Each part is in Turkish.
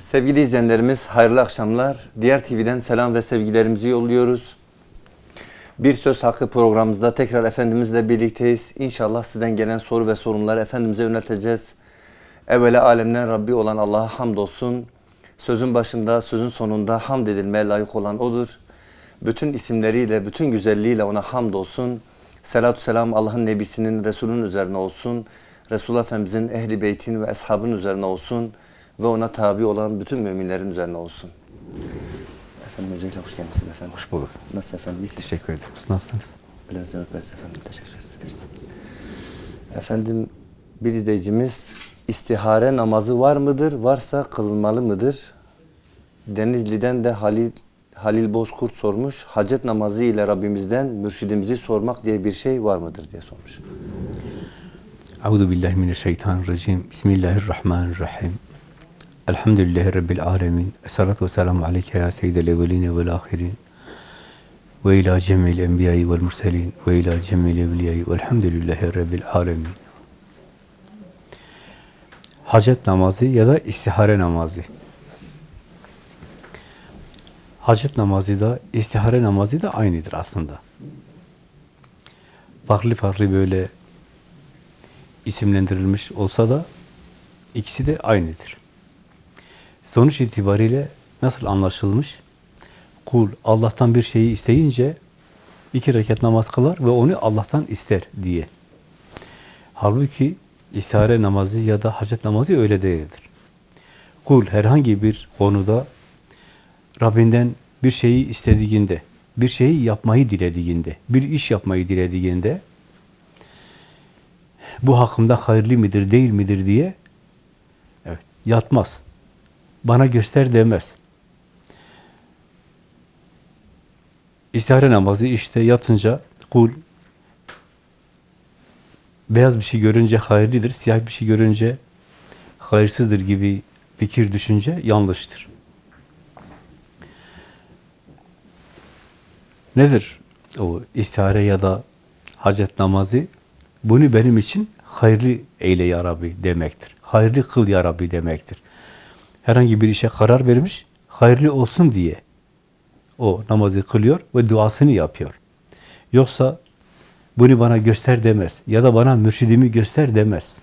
Sevgili izleyenlerimiz hayırlı akşamlar. Diğer TV'den selam ve sevgilerimizi yolluyoruz. Bir Söz Hakkı programımızda tekrar Efendimizle birlikteyiz. İnşallah sizden gelen soru ve sorunları Efendimiz'e yönelteceğiz. Evvela alemden Rabbi olan Allah'a hamdolsun. Sözün başında, sözün sonunda hamd edilmeye layık olan O'dur. Bütün isimleriyle, bütün güzelliğiyle O'na hamdolsun. Selatü selam Allah'ın Nebisinin, Resulünün üzerine olsun. Resulullah Efendimizin, Ehli Beytin ve Eshabın üzerine olsun. Ve ona tabi olan bütün müminlerin üzerine olsun. Efendim öncelikle hoş geldiniz efendim. Hoş bulduk. Nasıl efendim? İyisiniz? Teşekkür ederim. Nasılsınız? Ellerinizden öperiz efendim. Teşekkür ederiz. Efendim bir izleyicimiz istihare namazı var mıdır? Varsa kılınmalı mıdır? Denizli'den de Halil Halil Bozkurt sormuş. Hacet namazı ile Rabbimizden mürşidimizi sormak diye bir şey var mıdır diye sormuş. Euzu billahi mineşşeytanirracim. Bismillahirrahmanirrahim. Elhamdülillahi rabbil alamin. Essalatu vesselamu aleyke ya seyyidel evvelin ve'l ahirin. Ve ila cemil enbiya'i ve'l murselin ve ila cemil evliya'i ve'lhamdülillahi rabbil alamin. Hacet namazı ya da istihare namazı. Hacet namazı da istihare namazı da aynıdır aslında. Farklı farklı böyle isimlendirilmiş olsa da ikisi de aynıdır. Sonuç itibariyle nasıl anlaşılmış? Kul Allah'tan bir şeyi isteyince iki rekat namaz kılar ve onu Allah'tan ister diye. Halbuki istihare namazı ya da hacet namazı öyle değildir. Kul herhangi bir konuda Rabbinden bir şeyi istediğinde, bir şeyi yapmayı dilediğinde, bir iş yapmayı dilediğinde bu hakkımda hayırlı midir, değil midir diye evet, yatmaz. Bana göster demez. İstihare namazı işte yatınca kul beyaz bir şey görünce hayırlıdır, siyah bir şey görünce hayırsızdır gibi fikir düşünce yanlıştır. Nedir o istihare ya da hacet namazı? Bunu benim için hayırlı eyle ya Rabbi demektir. Hayırlı kıl ya Rabbi demektir. Herhangi bir işe karar vermiş, hayırlı olsun diye o namazı kılıyor ve duasını yapıyor. Yoksa bunu bana göster demez ya da bana mürşidimi göster demez.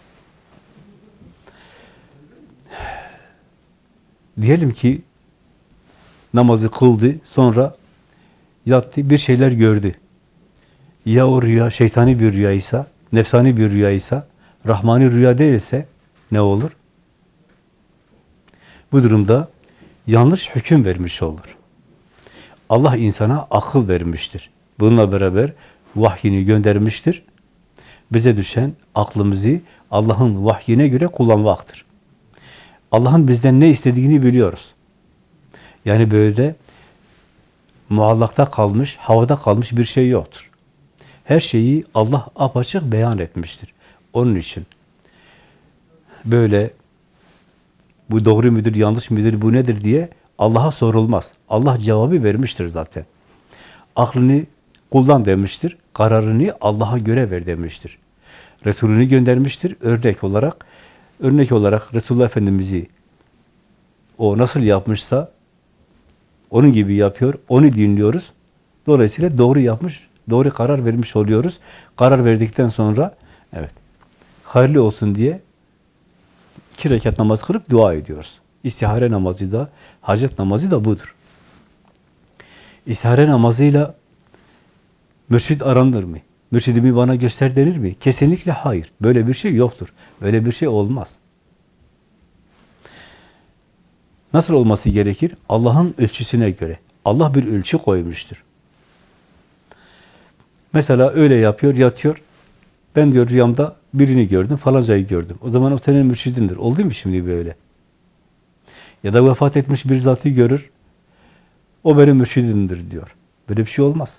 Diyelim ki namazı kıldı, sonra yattı, bir şeyler gördü. Ya o rüya şeytani bir rüyaysa, nefsani bir rüyaysa, rahmani rüya değilse ne olur? Bu durumda yanlış hüküm vermiş olur. Allah insana akıl vermiştir. Bununla beraber vahyini göndermiştir. Bize düşen aklımızı Allah'ın vahyine göre kullanmaktır. Allah'ın bizden ne istediğini biliyoruz. Yani böyle muallakta kalmış, havada kalmış bir şey yoktur. Her şeyi Allah apaçık beyan etmiştir. Onun için böyle bu doğru müdür, yanlış müdür, bu nedir diye Allah'a sorulmaz. Allah cevabı vermiştir zaten. Aklını kullan demiştir, kararını Allah'a göre ver demiştir. Resulünü göndermiştir, örnek olarak. Örnek olarak Resulullah Efendimiz'i o nasıl yapmışsa onun gibi yapıyor, onu dinliyoruz. Dolayısıyla doğru yapmış, doğru karar vermiş oluyoruz. Karar verdikten sonra evet hayırlı olsun diye iki rekat namaz kılıp dua ediyoruz. İstihare namazı da, hacet namazı da budur. İstihare namazıyla mürşid aranır mı? Mürşidimi bana göster denir mi? Kesinlikle hayır. Böyle bir şey yoktur. Böyle bir şey olmaz. Nasıl olması gerekir? Allah'ın ölçüsüne göre. Allah bir ölçü koymuştur. Mesela öyle yapıyor, yatıyor. Ben diyor rüyamda birini gördüm, falancayı gördüm. O zaman o senin mürşidindir. Oldu mu şimdi böyle? Ya da vefat etmiş bir zatı görür. O benim mürşidimdir diyor. Böyle bir şey olmaz.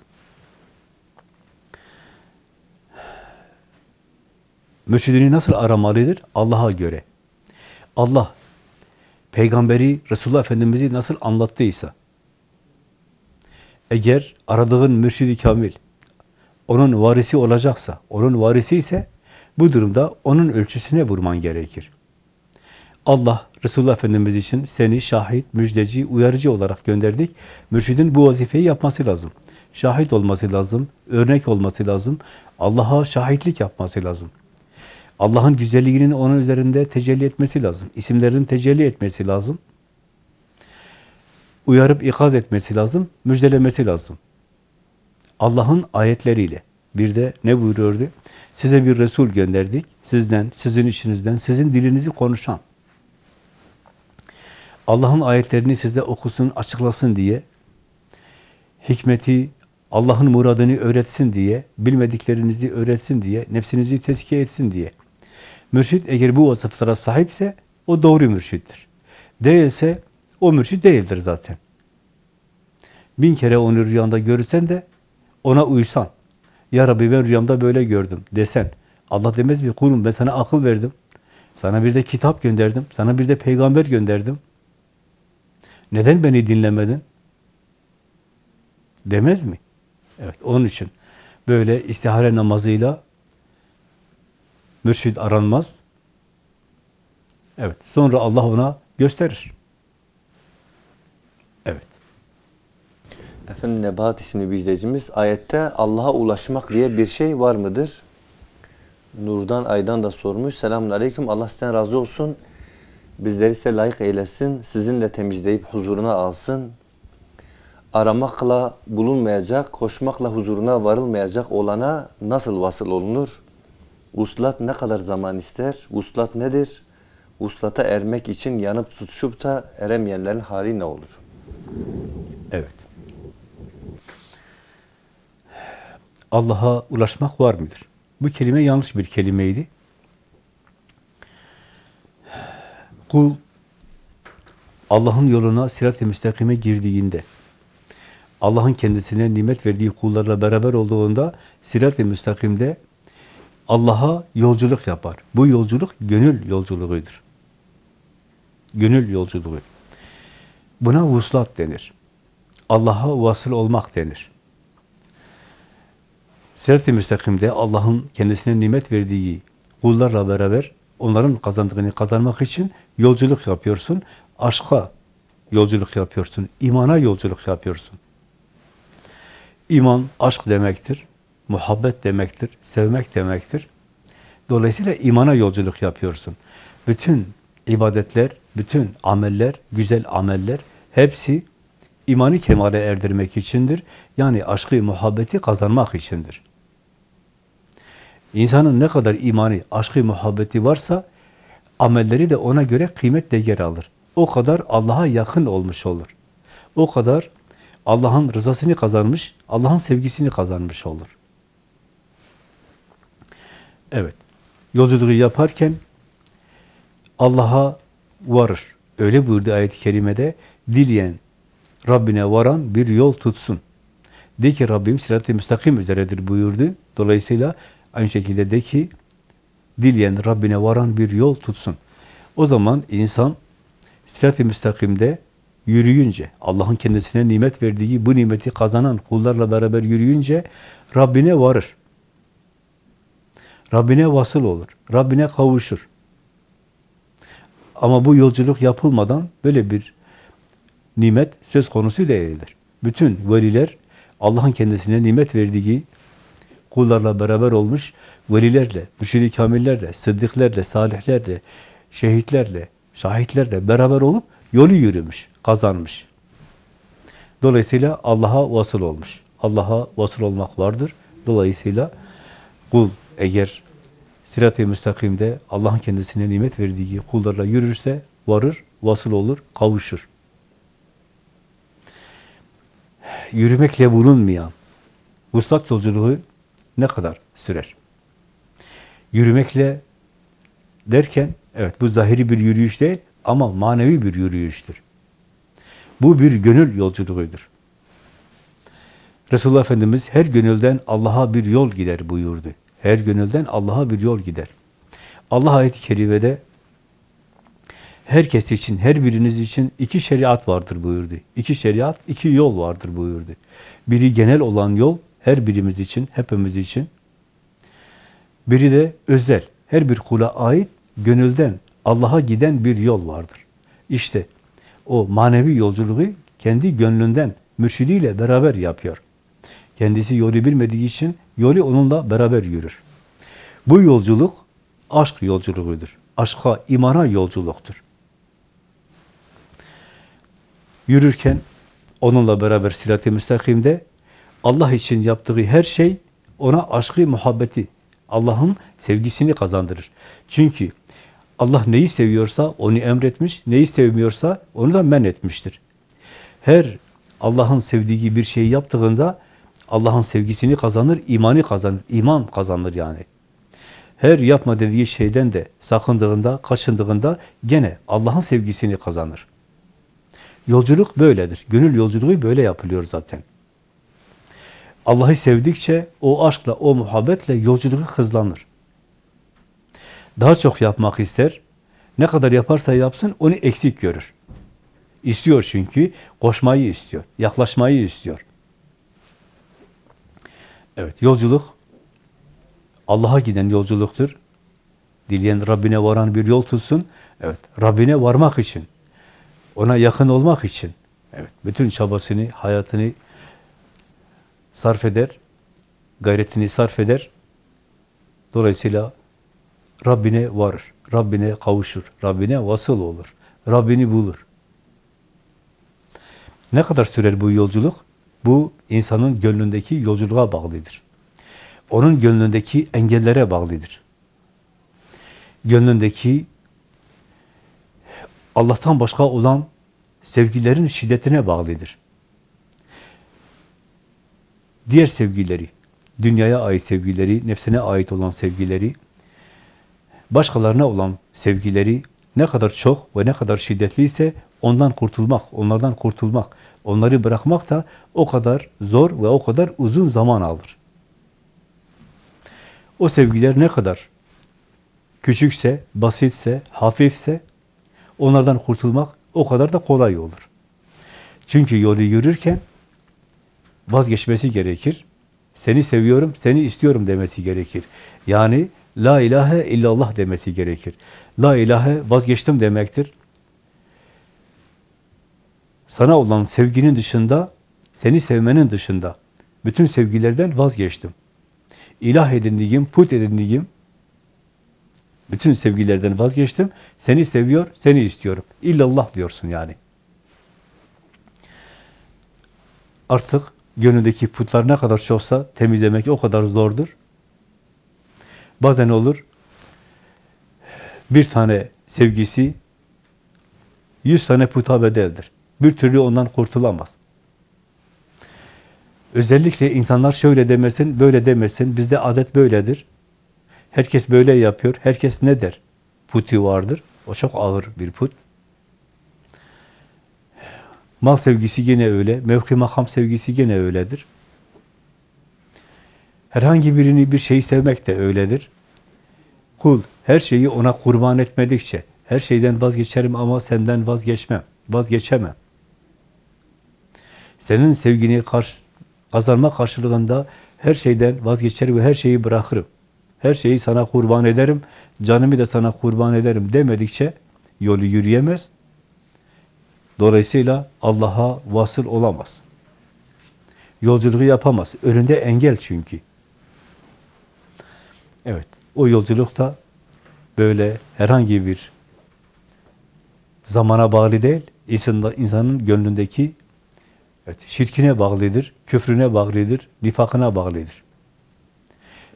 Mürşidini nasıl aramalıdır? Allah'a göre. Allah peygamberi Resulullah Efendimiz'i nasıl anlattıysa eğer aradığın mürşidi kamil onun varisi olacaksa, onun varisi ise bu durumda onun ölçüsüne vurman gerekir. Allah Resulullah Efendimiz için seni şahit, müjdeci, uyarıcı olarak gönderdik. Mürşidin bu vazifeyi yapması lazım. Şahit olması lazım, örnek olması lazım. Allah'a şahitlik yapması lazım. Allah'ın güzelliğinin onun üzerinde tecelli etmesi lazım. İsimlerinin tecelli etmesi lazım. Uyarıp ikaz etmesi lazım, müjdelemesi lazım. Allah'ın ayetleriyle. Bir de ne buyuruyordu? Size bir Resul gönderdik. Sizden, sizin içinizden, sizin dilinizi konuşan. Allah'ın ayetlerini size okusun, açıklasın diye, hikmeti, Allah'ın muradını öğretsin diye, bilmediklerinizi öğretsin diye, nefsinizi tezkiye etsin diye. Mürşid eğer bu vasıflara sahipse o doğru mürşittir. Değilse o mürşid değildir zaten. Bin kere onu rüyanda görürsen de ona uysan. Ya Rabbi ben rüyamda böyle gördüm desen. Allah demez mi kulum ben sana akıl verdim. Sana bir de kitap gönderdim. Sana bir de peygamber gönderdim. Neden beni dinlemedin? Demez mi? Evet, onun için böyle istihare namazıyla mürşid aranmaz. Evet, sonra Allah ona gösterir. Evet. Efendim Nebahat isimli bir izleyicimiz ayette Allah'a ulaşmak diye bir şey var mıdır? Nurdan Aydan da sormuş. Selamun Aleyküm. Allah sizden razı olsun. Bizleri ise layık eylesin. Sizinle temizleyip huzuruna alsın. Aramakla bulunmayacak, koşmakla huzuruna varılmayacak olana nasıl vasıl olunur? Uslat ne kadar zaman ister? Uslat nedir? Uslata ermek için yanıp tutuşup da eremeyenlerin hali ne olur? Evet. Allah'a ulaşmak var mıdır? Bu kelime yanlış bir kelimeydi. Kul Allah'ın yoluna sirat-i müstakime girdiğinde, Allah'ın kendisine nimet verdiği kullarla beraber olduğunda sirat-i müstakimde Allah'a yolculuk yapar. Bu yolculuk gönül yolculuğudur. Gönül yolculuğu. Buna vuslat denir. Allah'a vasıl olmak denir. Sirat-i müstakimde Allah'ın kendisine nimet verdiği kullarla beraber onların kazandığını kazanmak için yolculuk yapıyorsun. Aşka yolculuk yapıyorsun. imana yolculuk yapıyorsun. İman aşk demektir. Muhabbet demektir. Sevmek demektir. Dolayısıyla imana yolculuk yapıyorsun. Bütün ibadetler, bütün ameller, güzel ameller hepsi imanı kemale erdirmek içindir. Yani aşkı, muhabbeti kazanmak içindir. İnsanın ne kadar imanı, aşkı, muhabbeti varsa amelleri de ona göre kıymet değer alır. O kadar Allah'a yakın olmuş olur. O kadar Allah'ın rızasını kazanmış, Allah'ın sevgisini kazanmış olur. Evet. Yolculuğu yaparken Allah'a varır. Öyle buyurdu ayet-i kerimede. Dileyen Rabbine varan bir yol tutsun. De ki Rabbim sirat-i müstakim üzeredir buyurdu. Dolayısıyla aynı şekilde de ki dileyen Rabbine varan bir yol tutsun. O zaman insan sirat-i müstakimde yürüyünce, Allah'ın kendisine nimet verdiği bu nimeti kazanan kullarla beraber yürüyünce Rabbine varır. Rabbine vasıl olur. Rabbine kavuşur. Ama bu yolculuk yapılmadan böyle bir nimet söz konusu değildir. Bütün veliler Allah'ın kendisine nimet verdiği kullarla beraber olmuş, velilerle, müşid-i kamillerle, sıddıklerle, salihlerle, şehitlerle, şahitlerle beraber olup yolu yürümüş, kazanmış. Dolayısıyla Allah'a vasıl olmuş. Allah'a vasıl olmak vardır. Dolayısıyla kul eğer sirat-i müstakimde Allah'ın kendisine nimet verdiği kullarla yürürse varır, vasıl olur, kavuşur. Yürümekle bulunmayan vuslat yolculuğu ne kadar sürer? Yürümekle derken, evet bu zahiri bir yürüyüş değil ama manevi bir yürüyüştür. Bu bir gönül yolculuğudur. Resulullah Efendimiz her gönülden Allah'a bir yol gider buyurdu. Her gönülden Allah'a bir yol gider. Allah ayet-i kerimede herkes için, her biriniz için iki şeriat vardır buyurdu. İki şeriat, iki yol vardır buyurdu. Biri genel olan yol, her birimiz için, hepimiz için. Biri de özel, her bir kula ait, gönülden Allah'a giden bir yol vardır. İşte o manevi yolculuğu kendi gönlünden, mürşidiyle beraber yapıyor. Kendisi yolu bilmediği için yolu onunla beraber yürür. Bu yolculuk aşk yolculuğudur. Aşka, imana yolculuktur. Yürürken onunla beraber sirat-i müstakimde Allah için yaptığı her şey ona aşkı, muhabbeti, Allah'ın sevgisini kazandırır. Çünkü Allah neyi seviyorsa onu emretmiş, neyi sevmiyorsa onu da men etmiştir. Her Allah'ın sevdiği bir şeyi yaptığında Allah'ın sevgisini kazanır, imanı kazanır, iman kazanır yani. Her yapma dediği şeyden de sakındığında, kaçındığında gene Allah'ın sevgisini kazanır. Yolculuk böyledir. Gönül yolculuğu böyle yapılıyor zaten. Allah'ı sevdikçe o aşkla, o muhabbetle yolculuğu hızlanır. Daha çok yapmak ister. Ne kadar yaparsa yapsın onu eksik görür. İstiyor çünkü. Koşmayı istiyor. Yaklaşmayı istiyor. Evet, yolculuk Allah'a giden yolculuktur. Dileyen Rabbine varan bir yol tutsun. Evet, Rabbine varmak için, ona yakın olmak için, evet, bütün çabasını, hayatını sarf eder, gayretini sarf eder. Dolayısıyla Rabbine varır, Rabbine kavuşur, Rabbine vasıl olur, Rabbini bulur. Ne kadar sürer bu yolculuk? Bu insanın gönlündeki yolculuğa bağlıdır. Onun gönlündeki engellere bağlıdır. Gönlündeki Allah'tan başka olan sevgilerin şiddetine bağlıdır. Diğer sevgileri, dünyaya ait sevgileri, nefsine ait olan sevgileri, başkalarına olan sevgileri ne kadar çok ve ne kadar şiddetliyse ondan kurtulmak, onlardan kurtulmak, onları bırakmak da o kadar zor ve o kadar uzun zaman alır. O sevgiler ne kadar küçükse, basitse, hafifse onlardan kurtulmak o kadar da kolay olur. Çünkü yolu yürürken vazgeçmesi gerekir. Seni seviyorum, seni istiyorum demesi gerekir. Yani la ilahe illallah demesi gerekir. La ilahe vazgeçtim demektir. Sana olan sevginin dışında, seni sevmenin dışında bütün sevgilerden vazgeçtim. İlah edindiğim, put edindiğim bütün sevgilerden vazgeçtim. Seni seviyor, seni istiyorum. İllallah diyorsun yani. Artık gönlündeki putlar ne kadar çoksa temizlemek o kadar zordur. Bazen olur bir tane sevgisi yüz tane puta bedeldir. Bir türlü ondan kurtulamaz. Özellikle insanlar şöyle demesin, böyle demesin, bizde adet böyledir. Herkes böyle yapıyor, herkes ne der? Putu vardır, o çok ağır bir put. Mal sevgisi yine öyle, mevki makam sevgisi yine öyledir. Herhangi birini bir şeyi sevmek de öyledir. Kul her şeyi ona kurban etmedikçe, her şeyden vazgeçerim ama senden vazgeçmem, vazgeçemem. Senin sevgini karşı, kazanma karşılığında her şeyden vazgeçer ve her şeyi bırakırım. Her şeyi sana kurban ederim, canımı da sana kurban ederim demedikçe yolu yürüyemez. Dolayısıyla Allah'a vasıl olamaz. Yolculuğu yapamaz. Önünde engel çünkü. Evet, o yolculukta böyle herhangi bir zamana bağlı değil, insanın, insanın gönlündeki evet, şirkine bağlıdır, küfrüne bağlıdır, nifakına bağlıdır.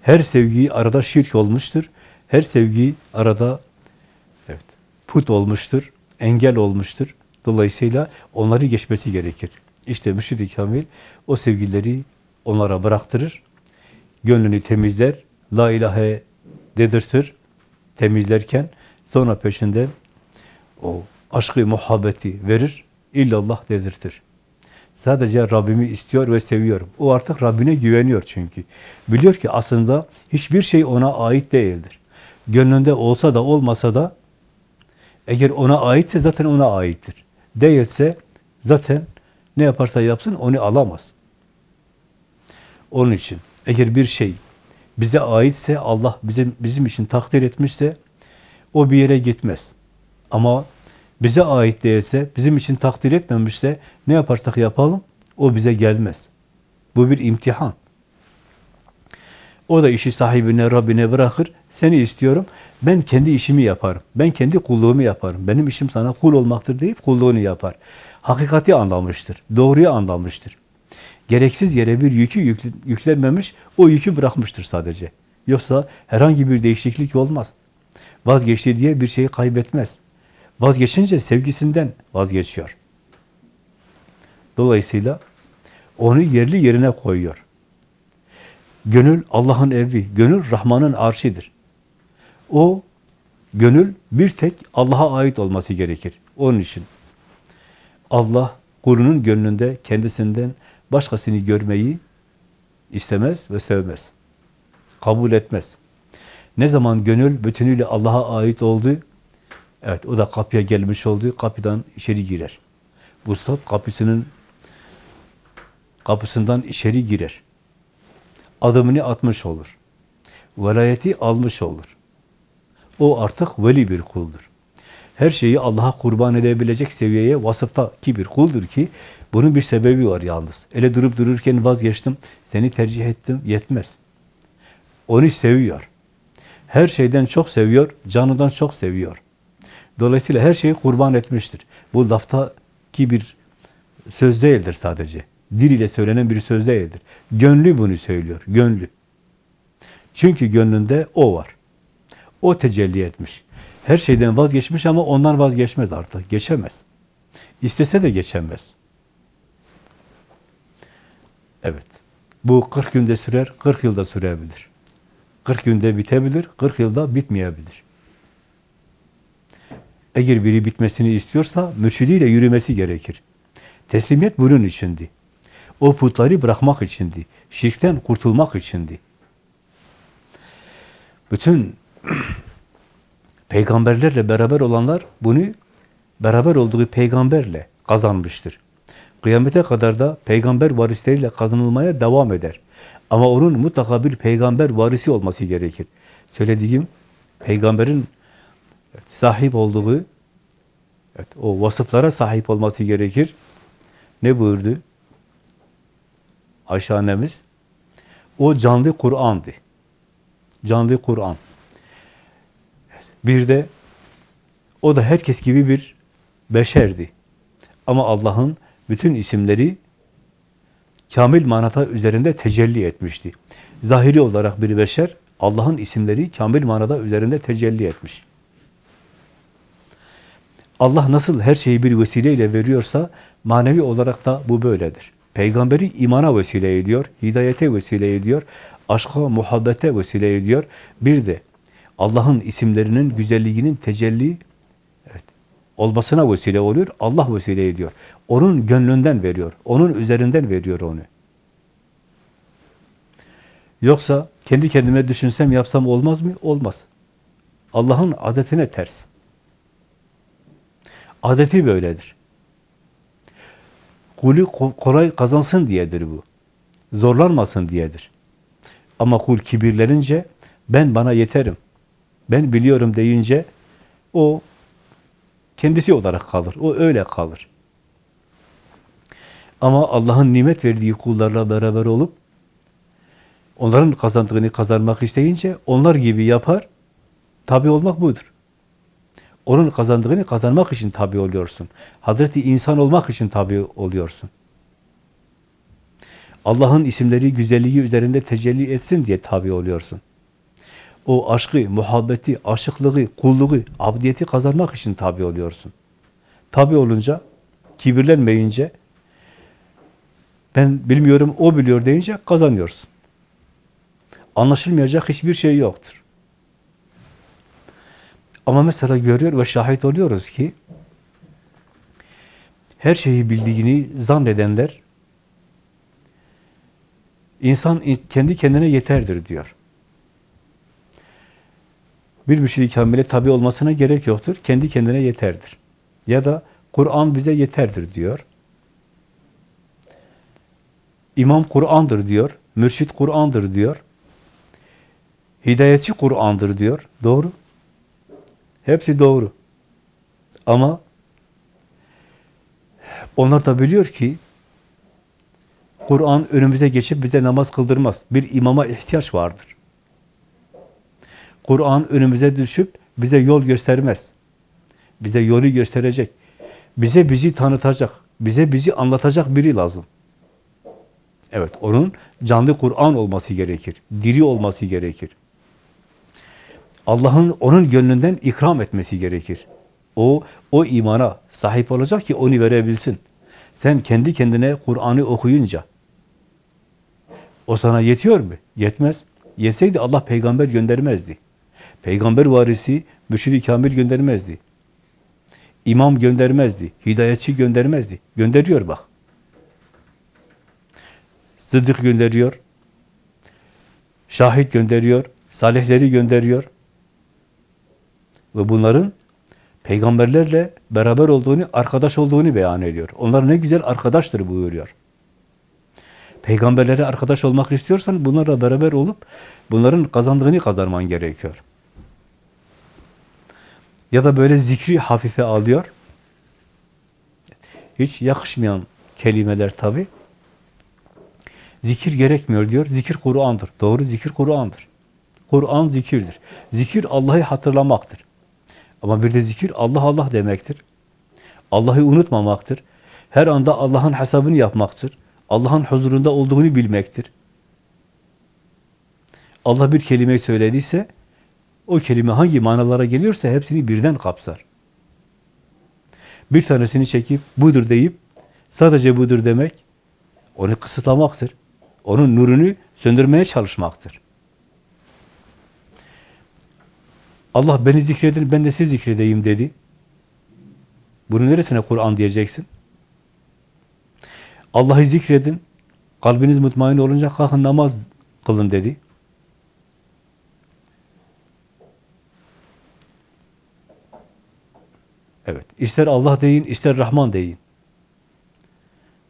Her sevgi arada şirk olmuştur. Her sevgi arada evet, put olmuştur, engel olmuştur. Dolayısıyla onları geçmesi gerekir. İşte müşid-i kamil o sevgileri onlara bıraktırır. Gönlünü temizler, la ilahe dedirtir temizlerken sonra peşinden o aşkı, muhabbeti verir, illallah dedirtir. Sadece Rabbimi istiyor ve seviyorum. O artık Rabbine güveniyor çünkü. Biliyor ki aslında hiçbir şey ona ait değildir. Gönlünde olsa da olmasa da eğer ona aitse zaten ona aittir. Değilse zaten ne yaparsa yapsın onu alamaz. Onun için eğer bir şey bize aitse Allah bizim bizim için takdir etmişse o bir yere gitmez. Ama bize ait değilse, bizim için takdir etmemişse ne yaparsak yapalım o bize gelmez. Bu bir imtihan. O da işi sahibine, Rabbine bırakır. Seni istiyorum. Ben kendi işimi yaparım. Ben kendi kulluğumu yaparım. Benim işim sana kul olmaktır deyip kulluğunu yapar. Hakikati anlamıştır. Doğruyu anlamıştır. Gereksiz yere bir yükü yükle- yüklenmemiş, o yükü bırakmıştır sadece. Yoksa herhangi bir değişiklik olmaz. Vazgeçti diye bir şeyi kaybetmez. Vazgeçince sevgisinden vazgeçiyor. Dolayısıyla onu yerli yerine koyuyor. Gönül Allah'ın evi, gönül Rahman'ın arşidir. O gönül bir tek Allah'a ait olması gerekir. Onun için Allah kulunun gönlünde kendisinden başkasını görmeyi istemez ve sevmez. Kabul etmez. Ne zaman gönül bütünüyle Allah'a ait oldu, evet o da kapıya gelmiş oldu, kapıdan içeri girer. Vuslat kapısının kapısından içeri girer. Adımını atmış olur. Velayeti almış olur. O artık veli bir kuldur. Her şeyi Allah'a kurban edebilecek seviyeye vasıftaki bir kuldur ki bunun bir sebebi var yalnız. Ele durup dururken vazgeçtim, seni tercih ettim, yetmez. Onu seviyor. Her şeyden çok seviyor, canından çok seviyor. Dolayısıyla her şeyi kurban etmiştir. Bu laftaki bir söz değildir sadece. Dil ile söylenen bir söz değildir. Gönlü bunu söylüyor, gönlü. Çünkü gönlünde o var. O tecelli etmiş. Her şeyden vazgeçmiş ama ondan vazgeçmez artık. Geçemez. İstese de geçemez. Evet. Bu 40 günde sürer, 40 yılda sürebilir. 40 günde bitebilir, 40 yılda bitmeyebilir. Eğer biri bitmesini istiyorsa mürşidiyle yürümesi gerekir. Teslimiyet bunun içindi. O putları bırakmak içindi. Şirkten kurtulmak içindi. Bütün peygamberlerle beraber olanlar bunu beraber olduğu peygamberle kazanmıştır. Kıyamete kadar da peygamber varisleriyle kazanılmaya devam eder. Ama onun mutlaka bir peygamber varisi olması gerekir. Söylediğim peygamberin sahip olduğu evet, o vasıflara sahip olması gerekir. Ne buyurdu? Ayşe annemiz o canlı Kur'an'dı. Canlı Kur'an. Bir de o da herkes gibi bir beşerdi. Ama Allah'ın bütün isimleri kamil manata üzerinde tecelli etmişti. Zahiri olarak bir beşer, Allah'ın isimleri kamil manada üzerinde tecelli etmiş. Allah nasıl her şeyi bir vesileyle veriyorsa, manevi olarak da bu böyledir. Peygamberi imana vesile ediyor, hidayete vesile ediyor, aşka, muhabbete vesile ediyor. Bir de Allah'ın isimlerinin güzelliğinin tecelli evet, olmasına vesile oluyor. Allah vesile ediyor. Onun gönlünden veriyor. Onun üzerinden veriyor onu. Yoksa kendi kendime düşünsem yapsam olmaz mı? Olmaz. Allah'ın adetine ters. Adeti böyledir. Kulü ko- kolay kazansın diyedir bu. Zorlanmasın diyedir. Ama kul kibirlenince ben bana yeterim. Ben biliyorum deyince o kendisi olarak kalır. O öyle kalır. Ama Allah'ın nimet verdiği kullarla beraber olup onların kazandığını kazanmak isteyince onlar gibi yapar. Tabi olmak budur. Onun kazandığını kazanmak için tabi oluyorsun. Hazreti insan olmak için tabi oluyorsun. Allah'ın isimleri, güzelliği üzerinde tecelli etsin diye tabi oluyorsun. O aşkı, muhabbeti, aşıklığı, kulluğu, abdiyeti kazanmak için tabi oluyorsun. Tabi olunca, kibirlenmeyince, ben bilmiyorum, o biliyor deyince kazanıyorsun. Anlaşılmayacak hiçbir şey yoktur. Ama mesela görüyor ve şahit oluyoruz ki, her şeyi bildiğini zannedenler, insan kendi kendine yeterdir diyor. Bir müşrik kamile tabi olmasına gerek yoktur. Kendi kendine yeterdir. Ya da Kur'an bize yeterdir diyor. İmam Kur'an'dır diyor. Mürşit Kur'an'dır diyor. Hidayetçi Kur'an'dır diyor. Doğru. Hepsi doğru. Ama Onlar da biliyor ki Kur'an önümüze geçip bize namaz kıldırmaz. Bir imama ihtiyaç vardır. Kur'an önümüze düşüp bize yol göstermez. Bize yolu gösterecek. Bize bizi tanıtacak. Bize bizi anlatacak biri lazım. Evet, onun canlı Kur'an olması gerekir. Diri olması gerekir. Allah'ın onun gönlünden ikram etmesi gerekir. O, o imana sahip olacak ki onu verebilsin. Sen kendi kendine Kur'an'ı okuyunca o sana yetiyor mu? Yetmez. Yetseydi Allah peygamber göndermezdi. Peygamber varisi mürşid-i kamil göndermezdi. İmam göndermezdi. Hidayetçi göndermezdi. Gönderiyor bak. Sıddık gönderiyor. Şahit gönderiyor. Salihleri gönderiyor. Ve bunların peygamberlerle beraber olduğunu, arkadaş olduğunu beyan ediyor. Onlar ne güzel arkadaştır buyuruyor. Peygamberlere arkadaş olmak istiyorsan bunlarla beraber olup bunların kazandığını kazanman gerekiyor. Ya da böyle zikri hafife alıyor. Hiç yakışmayan kelimeler tabi. Zikir gerekmiyor diyor. Zikir Kur'an'dır. Doğru zikir Kur'an'dır. Kur'an zikirdir. Zikir Allah'ı hatırlamaktır. Ama bir de zikir Allah Allah demektir. Allah'ı unutmamaktır. Her anda Allah'ın hesabını yapmaktır. Allah'ın huzurunda olduğunu bilmektir. Allah bir kelime söylediyse o kelime hangi manalara geliyorsa hepsini birden kapsar. Bir tanesini çekip budur deyip sadece budur demek onu kısıtlamaktır. Onun nurunu söndürmeye çalışmaktır. Allah beni zikredin, ben de sizi zikredeyim dedi. Bunun neresine Kur'an diyeceksin? Allah'ı zikredin, kalbiniz mutmain olunca kalkın namaz kılın dedi. Evet, ister Allah deyin, ister Rahman deyin.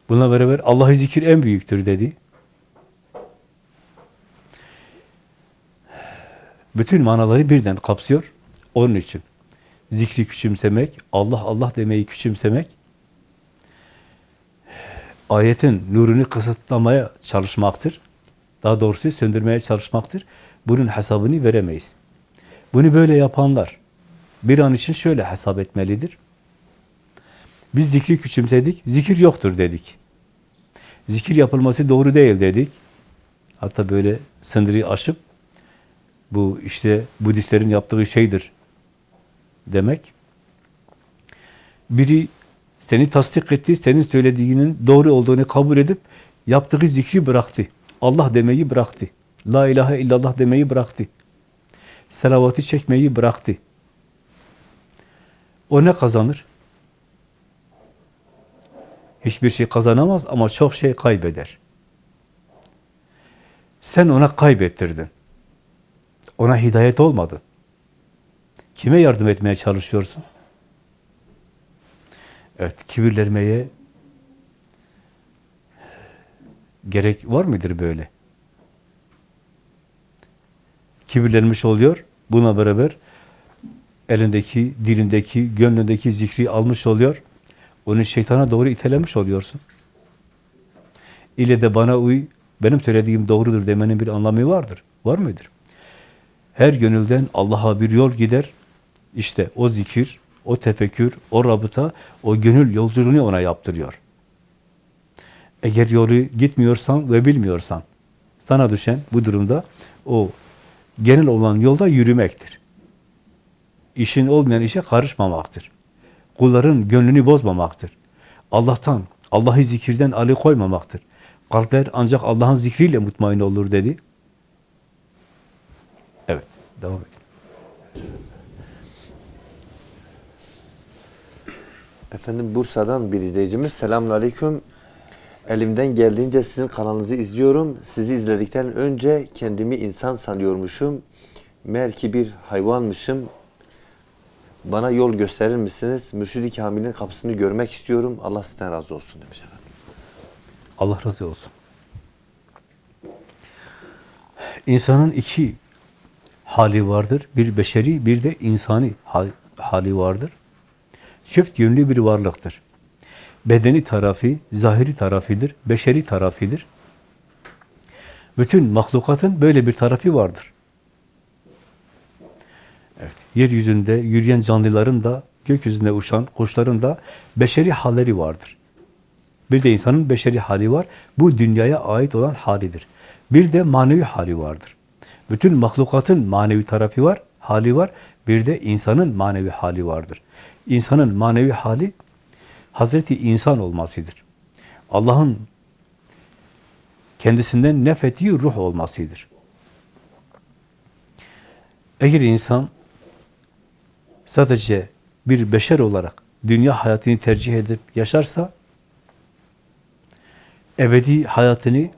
Bununla beraber Allah'ı zikir en büyüktür dedi. Bütün manaları birden kapsıyor. Onun için zikri küçümsemek, Allah Allah demeyi küçümsemek, ayetin nurunu kısıtlamaya çalışmaktır. Daha doğrusu söndürmeye çalışmaktır. Bunun hesabını veremeyiz. Bunu böyle yapanlar bir an için şöyle hesap etmelidir. Biz zikri küçümsedik, zikir yoktur dedik. Zikir yapılması doğru değil dedik. Hatta böyle sınırı aşıp bu işte Budistlerin yaptığı şeydir demek. Biri seni tasdik etti, senin söylediğinin doğru olduğunu kabul edip yaptığı zikri bıraktı. Allah demeyi bıraktı. La ilahe illallah demeyi bıraktı. Selavatı çekmeyi bıraktı. O ne kazanır? Hiçbir şey kazanamaz ama çok şey kaybeder. Sen ona kaybettirdin. Ona hidayet olmadı. Kime yardım etmeye çalışıyorsun? Evet, kibirlenmeye gerek var mıdır böyle? Kibirlenmiş oluyor, buna beraber elindeki, dilindeki, gönlündeki zikri almış oluyor, onu şeytana doğru itelemiş oluyorsun. İle de bana uy, benim söylediğim doğrudur demenin bir anlamı vardır. Var mıdır? Her gönülden Allah'a bir yol gider. İşte o zikir, o tefekkür, o rabıta, o gönül yolculuğunu ona yaptırıyor. Eğer yolu gitmiyorsan ve bilmiyorsan, sana düşen bu durumda o genel olan yolda yürümektir. İşin olmayan işe karışmamaktır. Kulların gönlünü bozmamaktır. Allah'tan, Allah'ı zikirden ali koymamaktır. Kalpler ancak Allah'ın zikriyle mutmain olur dedi. Devam edin. Efendim Bursa'dan bir izleyicimiz. Selamun Aleyküm. Elimden geldiğince sizin kanalınızı izliyorum. Sizi izledikten önce kendimi insan sanıyormuşum. Meğer ki bir hayvanmışım. Bana yol gösterir misiniz? Mürşid-i Kamil'in kapısını görmek istiyorum. Allah sizden razı olsun demiş efendim. Allah razı olsun. İnsanın iki hali vardır. Bir beşeri, bir de insani hal- hali vardır. Çift yönlü bir varlıktır. bedeni tarafı, zahiri tarafıdır, beşeri tarafıdır. Bütün mahlukatın böyle bir tarafı vardır. Evet, yeryüzünde yürüyen canlıların da, gökyüzünde uçan kuşların da beşeri halleri vardır. Bir de insanın beşeri hali var. Bu dünyaya ait olan halidir. Bir de manevi hali vardır. Bütün mahlukatın manevi tarafı var, hali var. Bir de insanın manevi hali vardır. İnsanın manevi hali Hazreti insan olmasıdır. Allah'ın kendisinden nefettiği ruh olmasıdır. Eğer insan sadece bir beşer olarak dünya hayatını tercih edip yaşarsa ebedi hayatını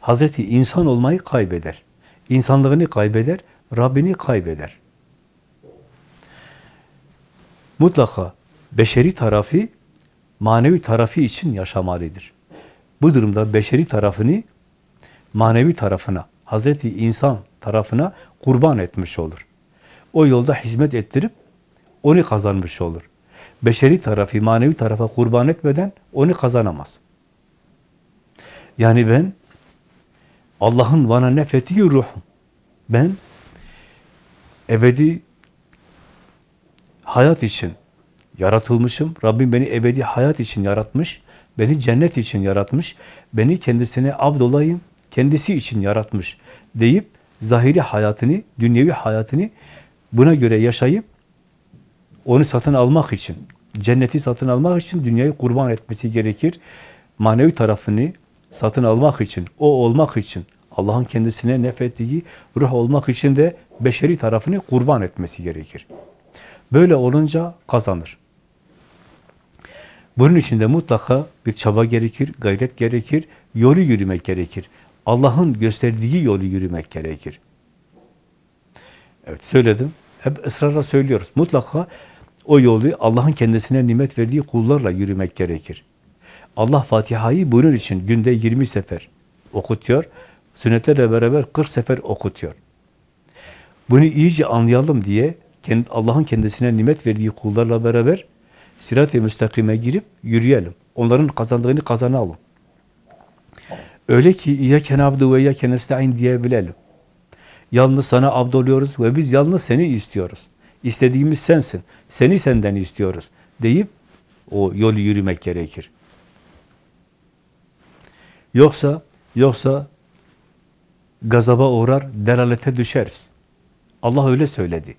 Hazreti insan olmayı kaybeder. İnsanlığını kaybeder, Rabbini kaybeder. Mutlaka beşeri tarafı manevi tarafı için yaşamalıdır. Bu durumda beşeri tarafını manevi tarafına, Hazreti insan tarafına kurban etmiş olur. O yolda hizmet ettirip onu kazanmış olur. Beşeri tarafı manevi tarafa kurban etmeden onu kazanamaz. Yani ben Allah'ın bana nefettiği ruhum. Ben ebedi hayat için yaratılmışım. Rabbim beni ebedi hayat için yaratmış. Beni cennet için yaratmış. Beni kendisine abd kendisi için yaratmış deyip zahiri hayatını, dünyevi hayatını buna göre yaşayıp onu satın almak için, cenneti satın almak için dünyayı kurban etmesi gerekir. Manevi tarafını satın almak için, o olmak için, Allah'ın kendisine nefettiği ruh olmak için de beşeri tarafını kurban etmesi gerekir. Böyle olunca kazanır. Bunun için de mutlaka bir çaba gerekir, gayret gerekir, yolu yürümek gerekir. Allah'ın gösterdiği yolu yürümek gerekir. Evet söyledim. Hep ısrarla söylüyoruz. Mutlaka o yolu Allah'ın kendisine nimet verdiği kullarla yürümek gerekir. Allah Fatiha'yı bunun için günde 20 sefer okutuyor. Sünnetlerle beraber 40 sefer okutuyor. Bunu iyice anlayalım diye Allah'ın kendisine nimet verdiği kullarla beraber sirat-i müstakime girip yürüyelim. Onların kazandığını kazanalım. Öyle ki İyyâke nâbdu ve İyyâke nestaîn diyebilelim. Yalnız sana abd oluyoruz ve biz yalnız seni istiyoruz. İstediğimiz sensin. Seni senden istiyoruz deyip o yolu yürümek gerekir. Yoksa yoksa gazaba uğrar, delalete düşeriz. Allah öyle söyledi.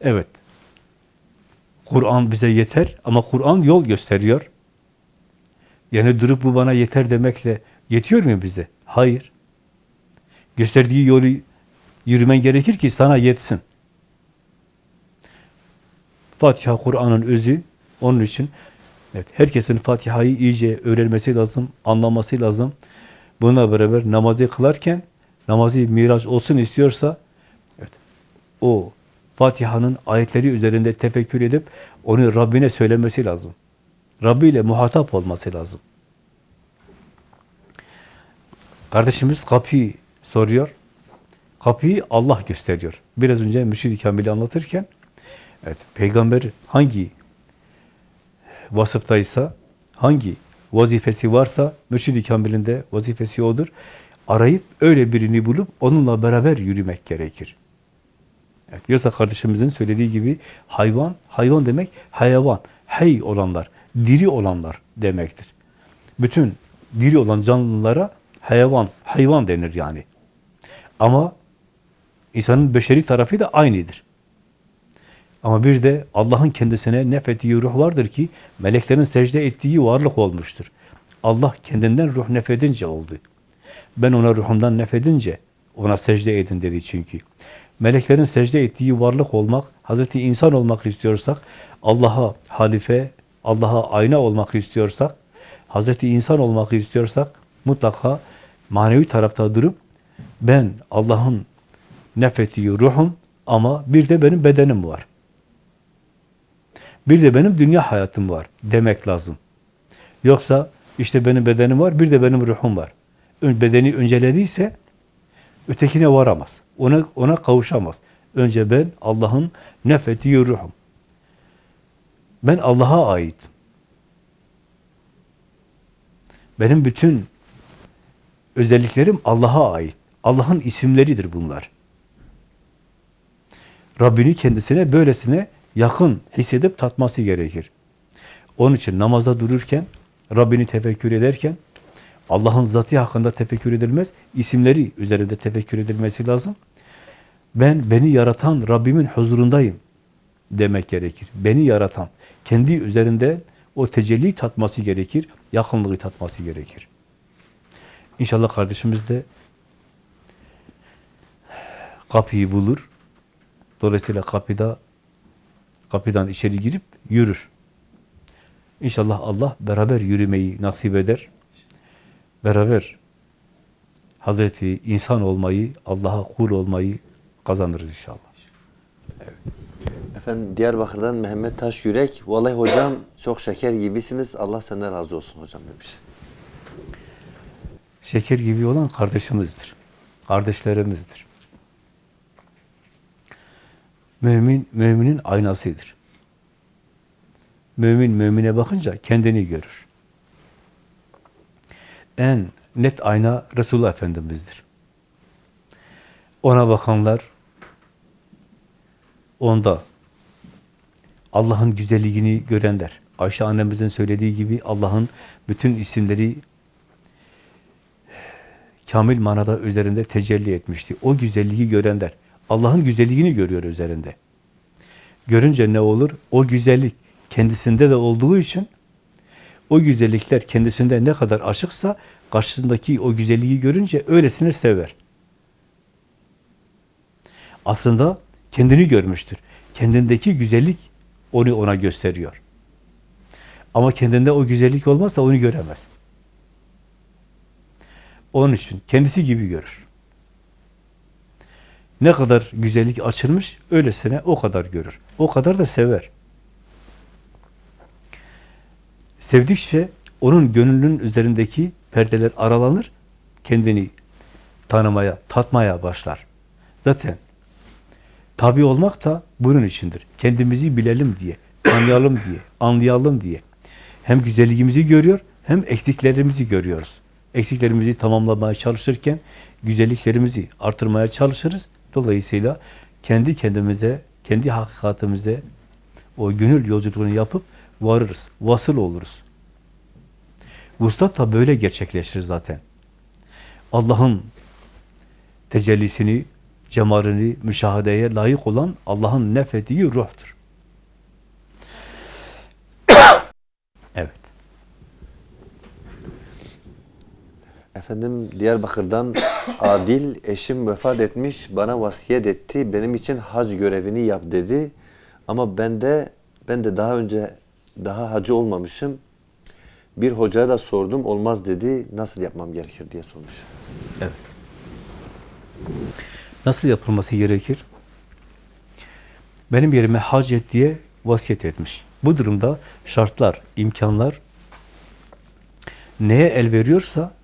Evet. Kur'an bize yeter ama Kur'an yol gösteriyor. Yani durup bu bana yeter demekle yetiyor mu bize? Hayır. Gösterdiği yolu yürümen gerekir ki sana yetsin. Fatiha Kur'an'ın özü onun için evet, herkesin Fatiha'yı iyice öğrenmesi lazım, anlaması lazım. Buna beraber namazı kılarken namazı miraç olsun istiyorsa evet, o Fatiha'nın ayetleri üzerinde tefekkür edip onu Rabbine söylemesi lazım. Rabbi ile muhatap olması lazım. Kardeşimiz kapıyı soruyor. Kapıyı Allah gösteriyor. Biraz önce Mürşid-i Kamil'i anlatırken evet, peygamber hangi vasıftaysa, hangi vazifesi varsa Mürşid-i Kamil'in de vazifesi odur. Arayıp öyle birini bulup onunla beraber yürümek gerekir. Evet, yoksa kardeşimizin söylediği gibi hayvan, hayvan demek hayvan, hey olanlar, diri olanlar demektir. Bütün diri olan canlılara hayvan, hayvan denir yani. Ama insanın beşeri tarafı da aynıdır. Ama bir de Allah'ın kendisine nefettiği ruh vardır ki meleklerin secde ettiği varlık olmuştur. Allah kendinden ruh nefedince oldu. Ben ona ruhumdan nefedince ona secde edin dedi çünkü. Meleklerin secde ettiği varlık olmak, Hazreti insan olmak istiyorsak, Allah'a halife, Allah'a ayna olmak istiyorsak, Hazreti insan olmak istiyorsak mutlaka manevi tarafta durup ben Allah'ın nefettiği ruhum ama bir de benim bedenim var. Bir de benim dünya hayatım var demek lazım. Yoksa işte benim bedenim var, bir de benim ruhum var. Bedeni öncelediyse ötekine varamaz. Ona, ona kavuşamaz. Önce ben Allah'ın nefettiği ruhum. Ben Allah'a ait. Benim bütün özelliklerim Allah'a ait. Allah'ın isimleridir bunlar. Rabbini kendisine böylesine yakın hissedip tatması gerekir. Onun için namazda dururken, Rabbini tefekkür ederken, Allah'ın zatı hakkında tefekkür edilmez, isimleri üzerinde tefekkür edilmesi lazım. Ben, beni yaratan Rabbimin huzurundayım demek gerekir. Beni yaratan, kendi üzerinde o tecelli tatması gerekir, yakınlığı tatması gerekir. İnşallah kardeşimiz de kapıyı bulur. Dolayısıyla kapıda kapıdan içeri girip yürür. İnşallah Allah beraber yürümeyi nasip eder. Beraber Hazreti insan olmayı, Allah'a kul olmayı kazanırız inşallah. Efendim Diyarbakır'dan Mehmet Taş Yürek. Vallahi hocam çok şeker gibisiniz. Allah senden razı olsun hocam demiş. Şeker gibi olan kardeşimizdir. Kardeşlerimizdir. Mümin, müminin aynasıdır. Mümin, mümine bakınca kendini görür. En net ayna Resulullah Efendimiz'dir. Ona bakanlar, onda Allah'ın güzelliğini görenler, Ayşe annemizin söylediği gibi Allah'ın bütün isimleri kamil manada üzerinde tecelli etmişti. O güzelliği görenler, Allah'ın güzelliğini görüyor üzerinde. Görünce ne olur? O güzellik kendisinde de olduğu için o güzellikler kendisinde ne kadar açıksa karşısındaki o güzelliği görünce öylesine sever. Aslında kendini görmüştür. Kendindeki güzellik onu ona gösteriyor. Ama kendinde o güzellik olmazsa onu göremez. Onun için kendisi gibi görür. Ne kadar güzellik açılmış, öylesine o kadar görür. O kadar da sever. Sevdikçe onun gönlünün üzerindeki perdeler aralanır, kendini tanımaya, tatmaya başlar. Zaten tabi olmak da bunun içindir. Kendimizi bilelim diye, tanıyalım diye, anlayalım diye. Hem güzelliğimizi görüyor, hem eksiklerimizi görüyoruz. Eksiklerimizi tamamlamaya çalışırken güzelliklerimizi artırmaya çalışırız. Dolayısıyla kendi kendimize, kendi hakikatimize o gönül yolculuğunu yapıp varırız, vasıl oluruz. Vuslat da böyle gerçekleşir zaten. Allah'ın tecellisini, cemalini müşahedeye layık olan Allah'ın nefettiği ruhtur. evet. Efendim Diyarbakır'dan Adil eşim vefat etmiş bana vasiyet etti benim için hac görevini yap dedi ama ben de ben de daha önce daha hacı olmamışım bir hocaya da sordum olmaz dedi nasıl yapmam gerekir diye sormuş. Evet. Nasıl yapılması gerekir? Benim yerime hac et diye vasiyet etmiş. Bu durumda şartlar, imkanlar neye el veriyorsa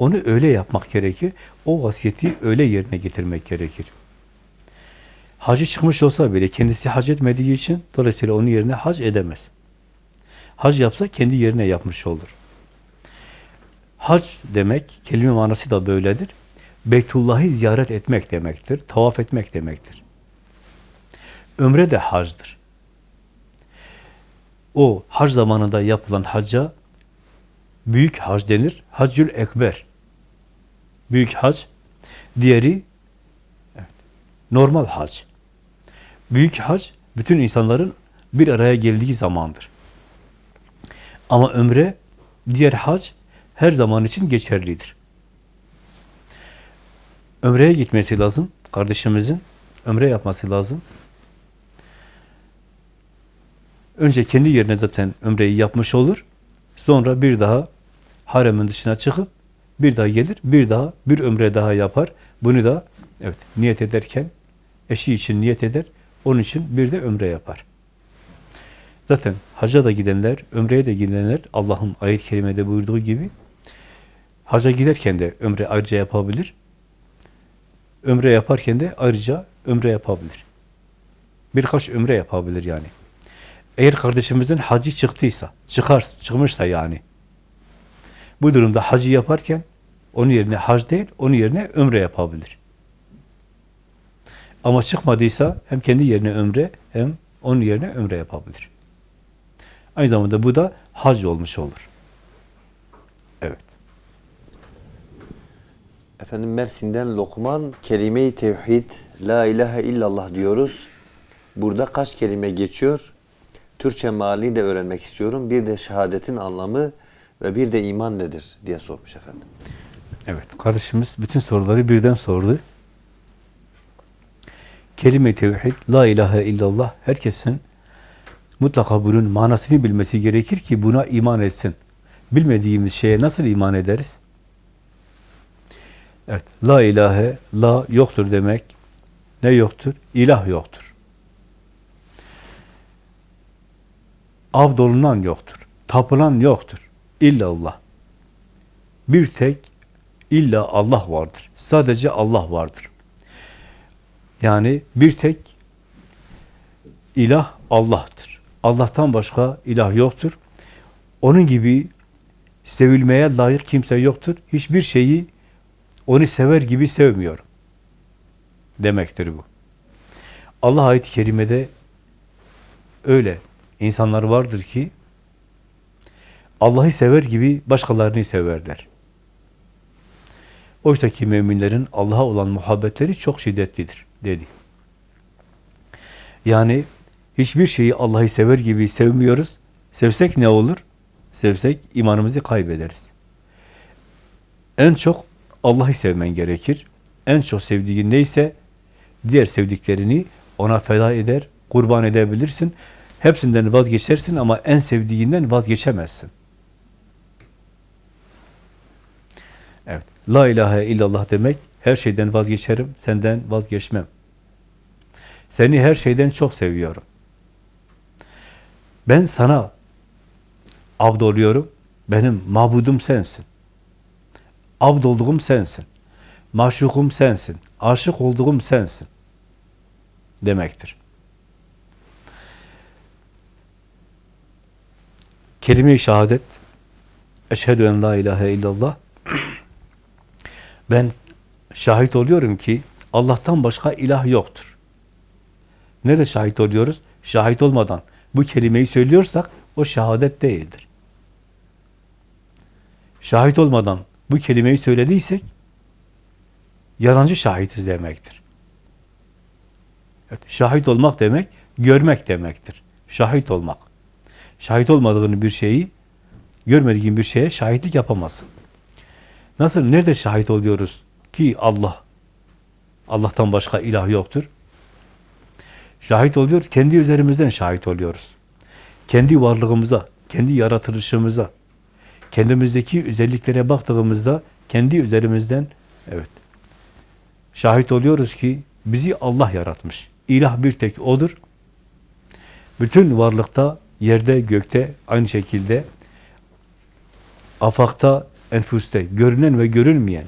onu öyle yapmak gerekir. O vasiyeti öyle yerine getirmek gerekir. Hacı çıkmış olsa bile kendisi hac etmediği için dolayısıyla onun yerine hac edemez. Hac yapsa kendi yerine yapmış olur. Hac demek, kelime manası da böyledir. Beytullah'ı ziyaret etmek demektir, tavaf etmek demektir. Ömre de hacdır. O hac zamanında yapılan hacca büyük hac denir. Haccül ekber. Büyük hac. Diğeri normal hac. Büyük hac bütün insanların bir araya geldiği zamandır. Ama ömre diğer hac her zaman için geçerlidir. Ömreye gitmesi lazım kardeşimizin. Ömre yapması lazım. Önce kendi yerine zaten ömreyi yapmış olur. Sonra bir daha haremin dışına çıkıp bir daha gelir, bir daha bir ömre daha yapar. Bunu da evet niyet ederken eşi için niyet eder. Onun için bir de ömre yapar. Zaten hacca da gidenler, ömreye de gidenler Allah'ın ayet-i kerimede buyurduğu gibi hacca giderken de ömre ayrıca yapabilir. Ömre yaparken de ayrıca ömre yapabilir. Birkaç ömre yapabilir yani. Eğer kardeşimizin hacı çıktıysa, çıkar, çıkmışsa yani. Bu durumda hacı yaparken onun yerine hac değil, onun yerine ömre yapabilir. Ama çıkmadıysa hem kendi yerine ömre hem onun yerine ömre yapabilir. Aynı zamanda bu da hac olmuş olur. Evet. Efendim Mersin'den Lokman kelime-i tevhid la ilahe illallah diyoruz. Burada kaç kelime geçiyor? Türkçe mealini de öğrenmek istiyorum. Bir de şehadetin anlamı ve bir de iman nedir diye sormuş efendim. Evet, kardeşimiz bütün soruları birden sordu. Kelime-i tevhid, la ilahe illallah, herkesin mutlaka bunun manasını bilmesi gerekir ki buna iman etsin. Bilmediğimiz şeye nasıl iman ederiz? Evet, la ilahe, la yoktur demek. Ne yoktur? İlah yoktur. Abdolunan yoktur. Tapılan yoktur. İllallah. Bir tek illa Allah vardır. Sadece Allah vardır. Yani bir tek ilah Allah'tır. Allah'tan başka ilah yoktur. Onun gibi sevilmeye layık kimse yoktur. Hiçbir şeyi onu sever gibi sevmiyorum. Demektir bu. Allah ayet-i kerimede öyle insanlar vardır ki Allah'ı sever gibi başkalarını severler. Oysa ki müminlerin Allah'a olan muhabbetleri çok şiddetlidir dedi. Yani hiçbir şeyi Allah'ı sever gibi sevmiyoruz. Sevsek ne olur? Sevsek imanımızı kaybederiz. En çok Allah'ı sevmen gerekir. En çok sevdiğin neyse diğer sevdiklerini ona feda eder, kurban edebilirsin. Hepsinden vazgeçersin ama en sevdiğinden vazgeçemezsin. Evet. La ilahe illallah demek her şeyden vazgeçerim, senden vazgeçmem. Seni her şeyden çok seviyorum. Ben sana abd oluyorum. Benim mabudum sensin. Abd olduğum sensin. Maşukum sensin. Aşık olduğum sensin. Demektir. Kelime-i şehadet Eşhedü en la ilahe illallah ben şahit oluyorum ki Allah'tan başka ilah yoktur. Nerede şahit oluyoruz? Şahit olmadan bu kelimeyi söylüyorsak o şehadet değildir. Şahit olmadan bu kelimeyi söylediysek yalancı şahitiz demektir. Evet, şahit olmak demek, görmek demektir. Şahit olmak. Şahit olmadığın bir şeyi, görmediğin bir şeye şahitlik yapamazsın. Nasıl, nerede şahit oluyoruz ki Allah, Allah'tan başka ilah yoktur? Şahit oluyor, kendi üzerimizden şahit oluyoruz. Kendi varlığımıza, kendi yaratılışımıza, kendimizdeki özelliklere baktığımızda kendi üzerimizden evet şahit oluyoruz ki bizi Allah yaratmış. İlah bir tek O'dur. Bütün varlıkta, yerde, gökte aynı şekilde afakta, enfüste, görünen ve görülmeyen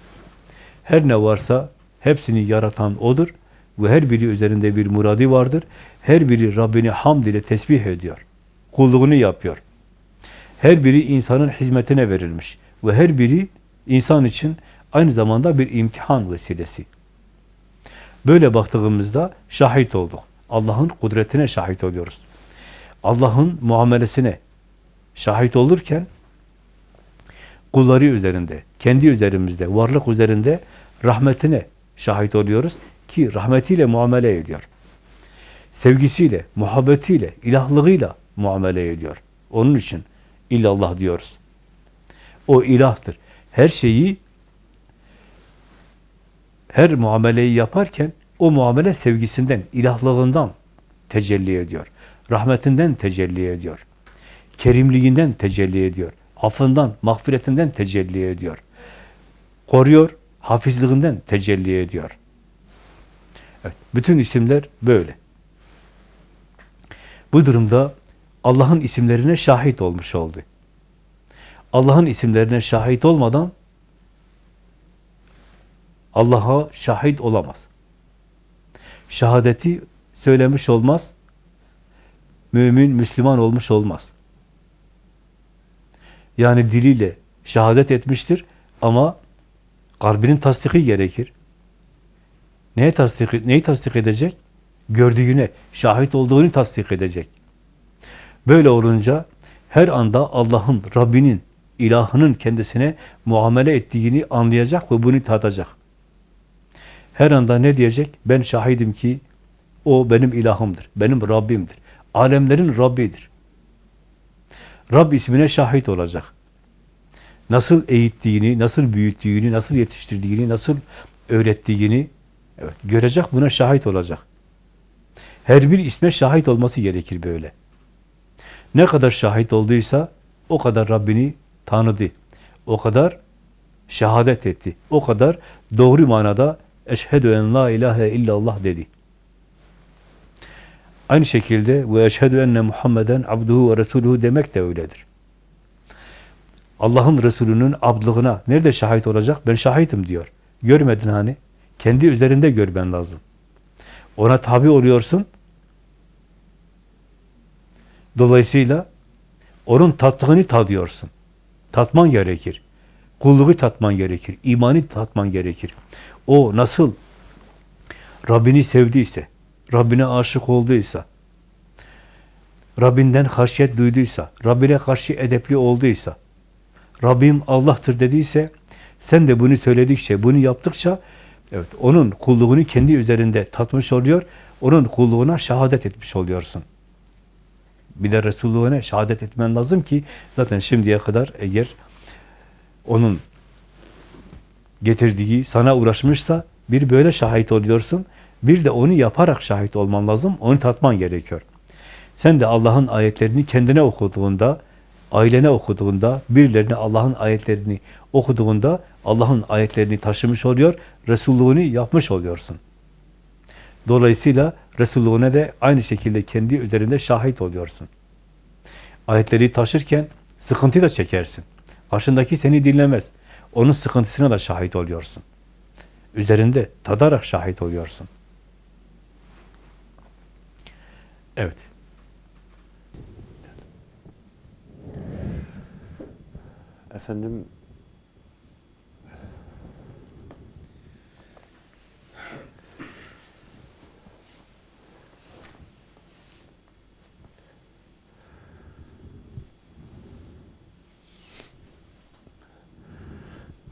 her ne varsa hepsini yaratan O'dur. Ve her biri üzerinde bir muradi vardır. Her biri Rabbini hamd ile tesbih ediyor. Kulluğunu yapıyor. Her biri insanın hizmetine verilmiş. Ve her biri insan için aynı zamanda bir imtihan vesilesi. Böyle baktığımızda şahit olduk. Allah'ın kudretine şahit oluyoruz. Allah'ın muamelesine şahit olurken kulları üzerinde, kendi üzerimizde, varlık üzerinde rahmetine şahit oluyoruz ki rahmetiyle muamele ediyor. Sevgisiyle, muhabbetiyle, ilahlığıyla muamele ediyor. Onun için illallah diyoruz. O ilahtır. Her şeyi her muameleyi yaparken o muamele sevgisinden, ilahlığından tecelli ediyor. Rahmetinden tecelli ediyor. Kerimliğinden tecelli ediyor. Affından, mağfiretinden tecelli ediyor. Koruyor, hafizliğinden tecelli ediyor. Evet, bütün isimler böyle. Bu durumda Allah'ın isimlerine şahit olmuş oldu. Allah'ın isimlerine şahit olmadan Allah'a şahit olamaz. Şehadeti söylemiş olmaz. mümin, Müslüman olmuş olmaz. Yani diliyle şehadet etmiştir ama kalbinin tasdiki gerekir. Neye tasdik, neyi tasdik edecek? Gördüğüne, şahit olduğunu tasdik edecek. Böyle olunca her anda Allah'ın, Rabbinin, ilahının kendisine muamele ettiğini anlayacak ve bunu tadacak. Her anda ne diyecek? Ben şahidim ki o benim ilahımdır, benim Rabbimdir. Alemlerin Rabbidir. Rab ismine şahit olacak. Nasıl eğittiğini, nasıl büyüttüğünü, nasıl yetiştirdiğini, nasıl öğrettiğini evet, görecek, buna şahit olacak. Her bir isme şahit olması gerekir böyle. Ne kadar şahit olduysa o kadar Rabbini tanıdı. O kadar şehadet etti. O kadar doğru manada eşhedü en la ilahe illallah dedi. Aynı şekilde ve eşhedü enne Muhammeden abduhu ve resuluhu demek de öyledir. Allah'ın Resulü'nün abdlığına nerede şahit olacak? Ben şahitim diyor. Görmedin hani? Kendi üzerinde görmen lazım. Ona tabi oluyorsun. Dolayısıyla onun tattığını tadıyorsun. Tatman gerekir. Kulluğu tatman gerekir. imani tatman gerekir. O nasıl Rabbini sevdiyse, Rabbine aşık olduysa, Rabbinden haşyet duyduysa, Rabbine karşı edepli olduysa, Rabbim Allah'tır dediyse, sen de bunu söyledikçe, bunu yaptıkça, evet onun kulluğunu kendi üzerinde tatmış oluyor, onun kulluğuna şehadet etmiş oluyorsun. Bir de Resulullah'ına şehadet etmen lazım ki, zaten şimdiye kadar eğer onun getirdiği sana uğraşmışsa, bir böyle şahit oluyorsun, bir de onu yaparak şahit olman lazım, onu tatman gerekiyor. Sen de Allah'ın ayetlerini kendine okuduğunda, ailene okuduğunda, birilerine Allah'ın ayetlerini okuduğunda, Allah'ın ayetlerini taşımış oluyor, Resulluğunu yapmış oluyorsun. Dolayısıyla Resulluğuna da aynı şekilde kendi üzerinde şahit oluyorsun. Ayetleri taşırken sıkıntı da çekersin. Karşındaki seni dinlemez. Onun sıkıntısına da şahit oluyorsun. Üzerinde tadarak şahit oluyorsun. Evet. Efendim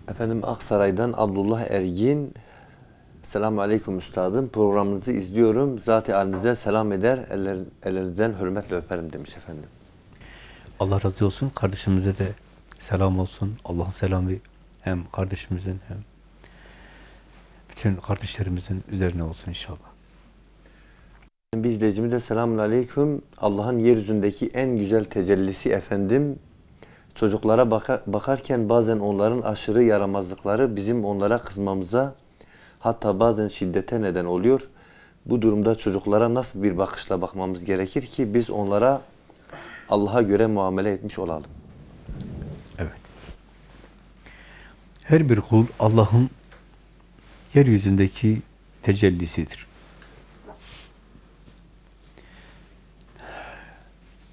Efendim Aksaray'dan Abdullah Ergin Selamun Aleyküm Üstadım. Programınızı izliyorum. Zat-ı halinize selam eder. Eller, ellerinizden hürmetle öperim demiş efendim. Allah razı olsun. Kardeşimize de selam olsun. Allah'ın selamı hem kardeşimizin hem bütün kardeşlerimizin üzerine olsun inşallah. Bir izleyicimiz de selamun aleyküm. Allah'ın yeryüzündeki en güzel tecellisi efendim. Çocuklara baka- bakarken bazen onların aşırı yaramazlıkları bizim onlara kızmamıza hatta bazen şiddete neden oluyor. Bu durumda çocuklara nasıl bir bakışla bakmamız gerekir ki biz onlara Allah'a göre muamele etmiş olalım. Evet. Her bir kul Allah'ın yeryüzündeki tecellisidir.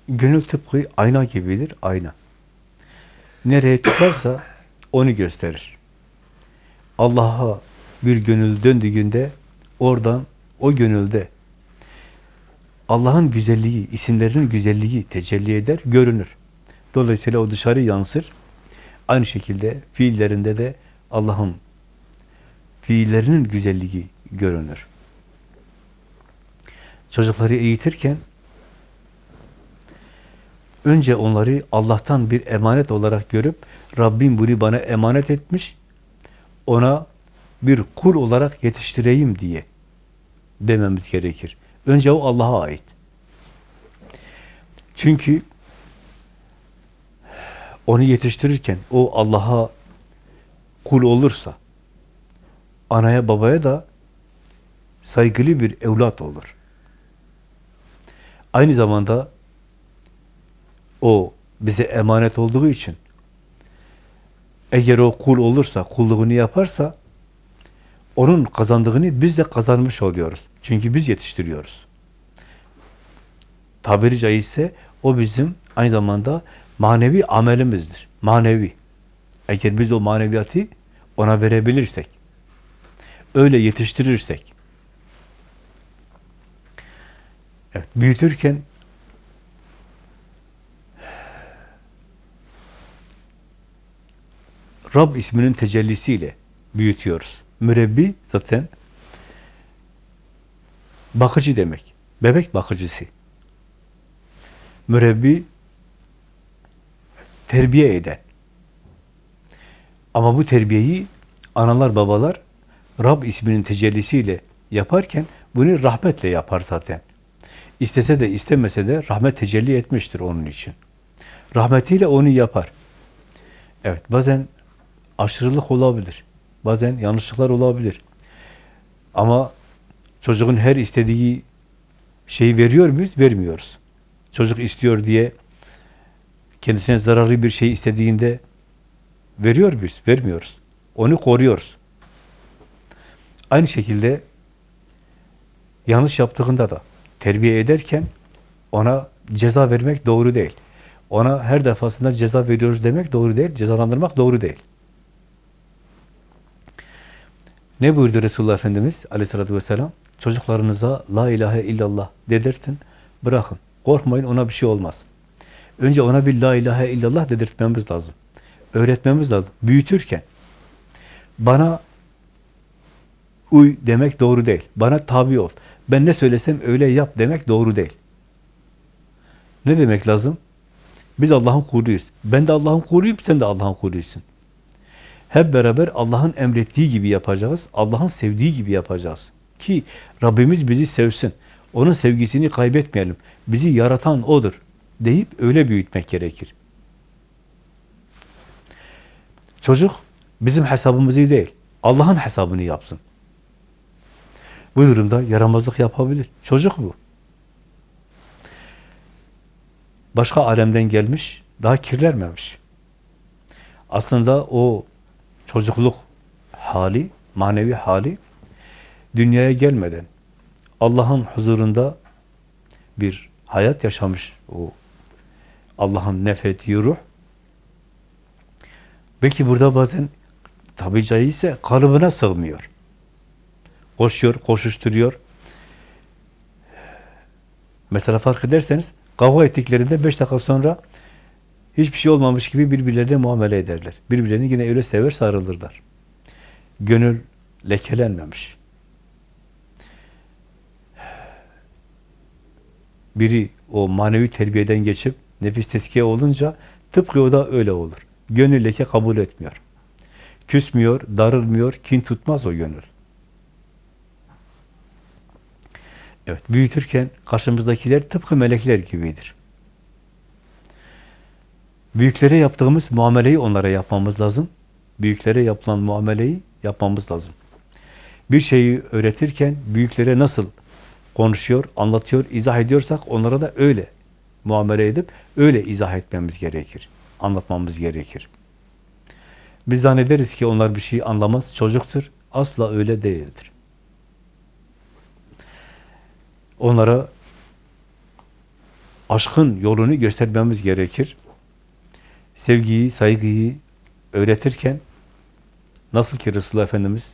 Gönül tıpkı ayna gibidir, ayna. Nereye tutarsa onu gösterir. Allah'a bir gönül döndüğünde oradan o gönülde Allah'ın güzelliği, isimlerinin güzelliği tecelli eder, görünür. Dolayısıyla o dışarı yansır. Aynı şekilde fiillerinde de Allah'ın fiillerinin güzelliği görünür. Çocukları eğitirken önce onları Allah'tan bir emanet olarak görüp Rabbim bunu bana emanet etmiş ona bir kul olarak yetiştireyim diye dememiz gerekir. Önce o Allah'a ait. Çünkü onu yetiştirirken o Allah'a kul olursa anaya babaya da saygılı bir evlat olur. Aynı zamanda o bize emanet olduğu için eğer o kul olursa, kulluğunu yaparsa onun kazandığını biz de kazanmış oluyoruz. Çünkü biz yetiştiriyoruz. tabiri caizse o bizim aynı zamanda manevi amelimizdir. Manevi. Eğer biz o maneviyatı ona verebilirsek, öyle yetiştirirsek, evet, büyütürken Rab isminin tecellisiyle büyütüyoruz. Mürebbi zaten bakıcı demek. Bebek bakıcısı. Mürebbi terbiye eden. Ama bu terbiyeyi analar babalar Rab isminin tecellisiyle yaparken bunu rahmetle yapar zaten. İstese de istemese de rahmet tecelli etmiştir onun için. Rahmetiyle onu yapar. Evet bazen aşırılık olabilir. Bazen yanlışlıklar olabilir. Ama çocuğun her istediği şeyi veriyor muyuz? Vermiyoruz. Çocuk istiyor diye kendisine zararlı bir şey istediğinde veriyor muyuz? Vermiyoruz. Onu koruyoruz. Aynı şekilde yanlış yaptığında da terbiye ederken ona ceza vermek doğru değil. Ona her defasında ceza veriyoruz demek doğru değil. Cezalandırmak doğru değil. Ne buyurdu Resulullah Efendimiz aleyhissalatü vesselam? Çocuklarınıza la ilahe illallah dedirtin, bırakın. Korkmayın ona bir şey olmaz. Önce ona bir la ilahe illallah dedirtmemiz lazım. Öğretmemiz lazım. Büyütürken bana uy demek doğru değil. Bana tabi ol. Ben ne söylesem öyle yap demek doğru değil. Ne demek lazım? Biz Allah'ın kuluyuz. Ben de Allah'ın kuluyum, sen de Allah'ın kuluysun. Hep beraber Allah'ın emrettiği gibi yapacağız. Allah'ın sevdiği gibi yapacağız. Ki Rabbimiz bizi sevsin. Onun sevgisini kaybetmeyelim. Bizi yaratan O'dur. Deyip öyle büyütmek gerekir. Çocuk bizim hesabımızı değil, Allah'ın hesabını yapsın. Bu durumda yaramazlık yapabilir. Çocuk bu. Başka alemden gelmiş, daha kirlenmemiş. Aslında o çocukluk hali, manevi hali dünyaya gelmeden Allah'ın huzurunda bir hayat yaşamış o Allah'ın nefrettiği ruh. Belki burada bazen tabi caizse kalıbına sığmıyor. Koşuyor, koşuşturuyor. Mesela fark ederseniz kavga ettiklerinde beş dakika sonra hiçbir şey olmamış gibi birbirlerine muamele ederler. Birbirlerini yine öyle sever sarılırlar. Gönül lekelenmemiş. Biri o manevi terbiyeden geçip nefis teskiye olunca tıpkı o da öyle olur. Gönül leke kabul etmiyor. Küsmüyor, darılmıyor, kin tutmaz o gönül. Evet, büyütürken karşımızdakiler tıpkı melekler gibidir. Büyüklere yaptığımız muameleyi onlara yapmamız lazım. Büyüklere yapılan muameleyi yapmamız lazım. Bir şeyi öğretirken büyüklere nasıl konuşuyor, anlatıyor, izah ediyorsak onlara da öyle muamele edip öyle izah etmemiz gerekir. Anlatmamız gerekir. Biz zannederiz ki onlar bir şey anlamaz, çocuktur. Asla öyle değildir. Onlara aşkın yolunu göstermemiz gerekir. Sevgiyi, saygıyı öğretirken nasıl ki Resulullah Efendimiz